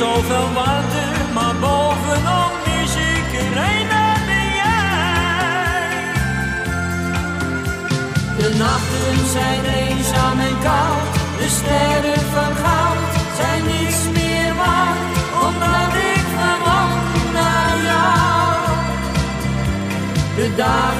zoveel warmte, maar er een, dat ben jij. De nachten zijn eenzaam en koud, de sterren van goud zijn niets meer waard, omdat ik verlang naar jou. De dagen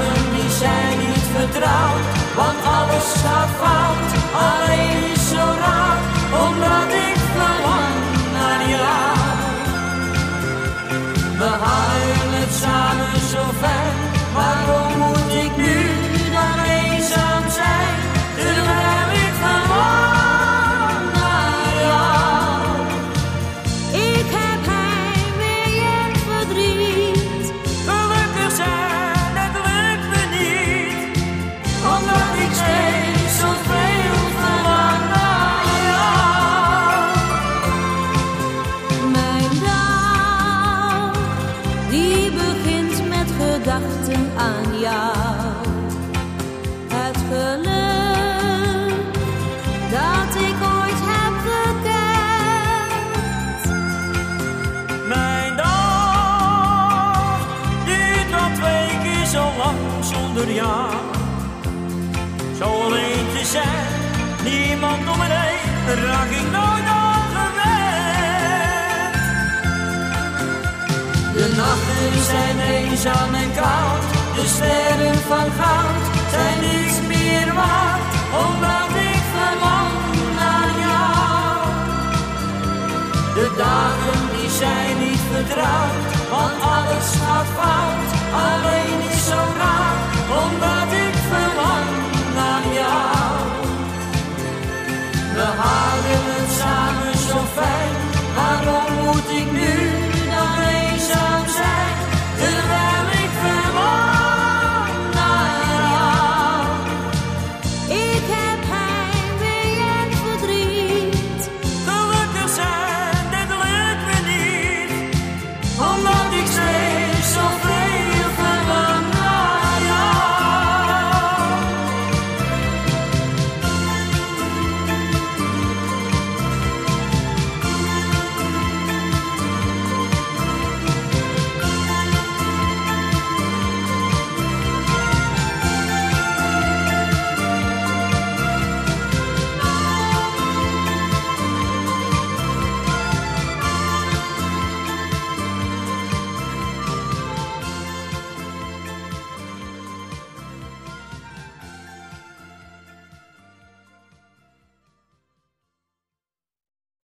Het geluk dat ik ooit heb gekend. Mijn dag duurt al twee keer zo lang zonder jou. Zo alleen te zijn, niemand om me heen, raak ik nooit aan De nachten zijn eenzaam en koud, de sterren van goud zijn niets meer waard, omdat ik verlang naar jou. De dagen die zijn niet vertrouwd, want alles gaat fout, alleen is zo raar, omdat ik verlang naar jou. We houden het samen.